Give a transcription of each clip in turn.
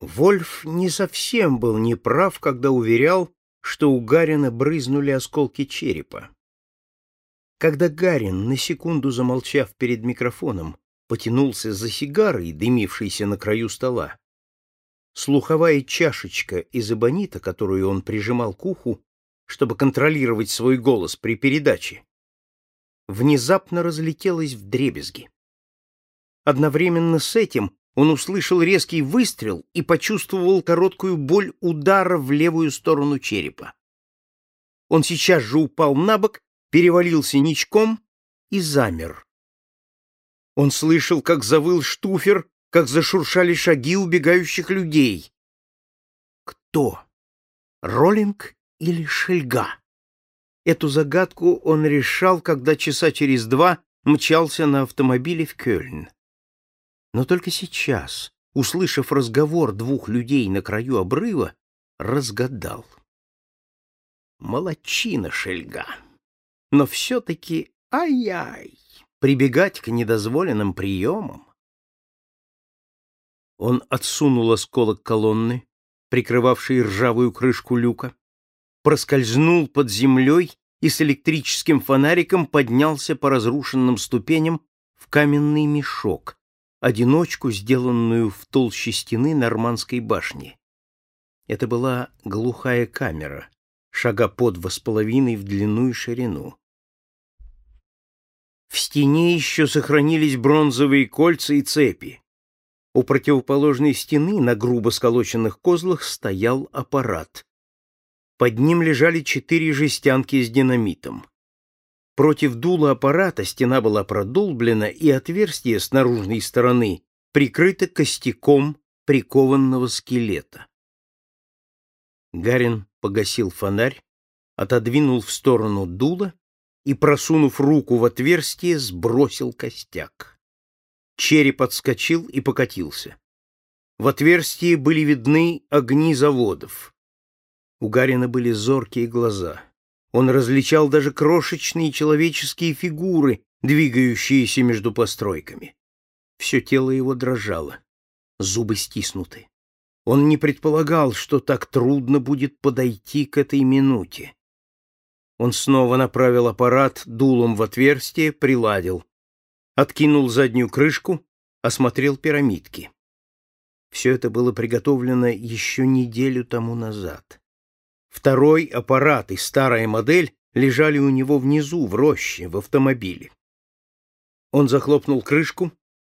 Вольф не совсем был неправ, когда уверял, что у Гарина брызнули осколки черепа. Когда Гарин, на секунду замолчав перед микрофоном, потянулся за сигарой, дымившейся на краю стола, слуховая чашечка из эбонита, которую он прижимал к уху, чтобы контролировать свой голос при передаче, внезапно разлетелась в дребезги. Одновременно с этим он услышал резкий выстрел и почувствовал короткую боль удара в левую сторону черепа. Он сейчас же упал на бок, перевалился ничком и замер. Он слышал, как завыл штуфер, как зашуршали шаги убегающих людей. Кто? Роллинг или Шельга? Эту загадку он решал, когда часа через два мчался на автомобиле в Кёльн. Но только сейчас, услышав разговор двух людей на краю обрыва, разгадал. Молодчина Шельга. Но все-таки ай-яй, прибегать к недозволенным приемам. Он отсунул осколок колонны, прикрывавшей ржавую крышку люка, проскользнул под землей и с электрическим фонариком поднялся по разрушенным ступеням в каменный мешок, одиночку, сделанную в толще стены нормандской башни. Это была глухая камера, шага по два с половиной в длину и ширину. В стене еще сохранились бронзовые кольца и цепи. У противоположной стены на грубо сколоченных козлах стоял аппарат. Под ним лежали четыре жестянки с динамитом. Против дула аппарата стена была продолблена, и отверстие с наружной стороны прикрыто костяком прикованного скелета. Гарин погасил фонарь, отодвинул в сторону дула и, просунув руку в отверстие, сбросил костяк. Череп отскочил и покатился. В отверстии были видны огни заводов. У Гарина были зоркие глаза. Он различал даже крошечные человеческие фигуры, двигающиеся между постройками. Все тело его дрожало, зубы стиснуты. Он не предполагал, что так трудно будет подойти к этой минуте. Он снова направил аппарат дулом в отверстие, приладил откинул заднюю крышку, осмотрел пирамидки. Все это было приготовлено еще неделю тому назад. Второй аппарат и старая модель лежали у него внизу, в роще, в автомобиле. Он захлопнул крышку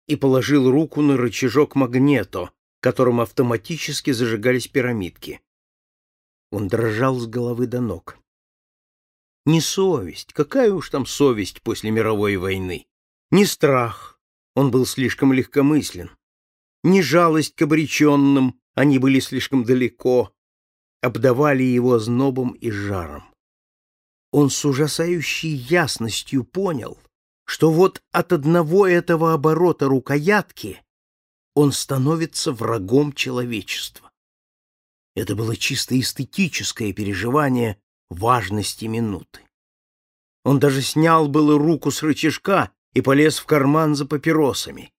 и положил руку на рычажок магнето, которым автоматически зажигались пирамидки. Он дрожал с головы до ног. Не совесть, какая уж там совесть после мировой войны. Ни страх, он был слишком легкомыслен, ни жалость к обреченным, они были слишком далеко, обдавали его знобом и жаром. Он с ужасающей ясностью понял, что вот от одного этого оборота рукоятки он становится врагом человечества. Это было чисто эстетическое переживание важности минуты. Он даже снял было руку с рычажка и полез в карман за папиросами.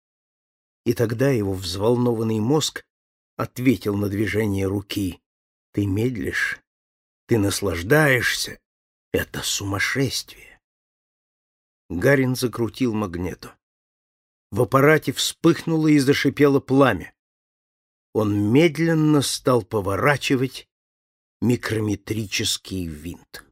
И тогда его взволнованный мозг ответил на движение руки. «Ты медлишь, ты наслаждаешься, это сумасшествие!» Гарин закрутил магнету. В аппарате вспыхнуло и зашипело пламя. Он медленно стал поворачивать микрометрический винт.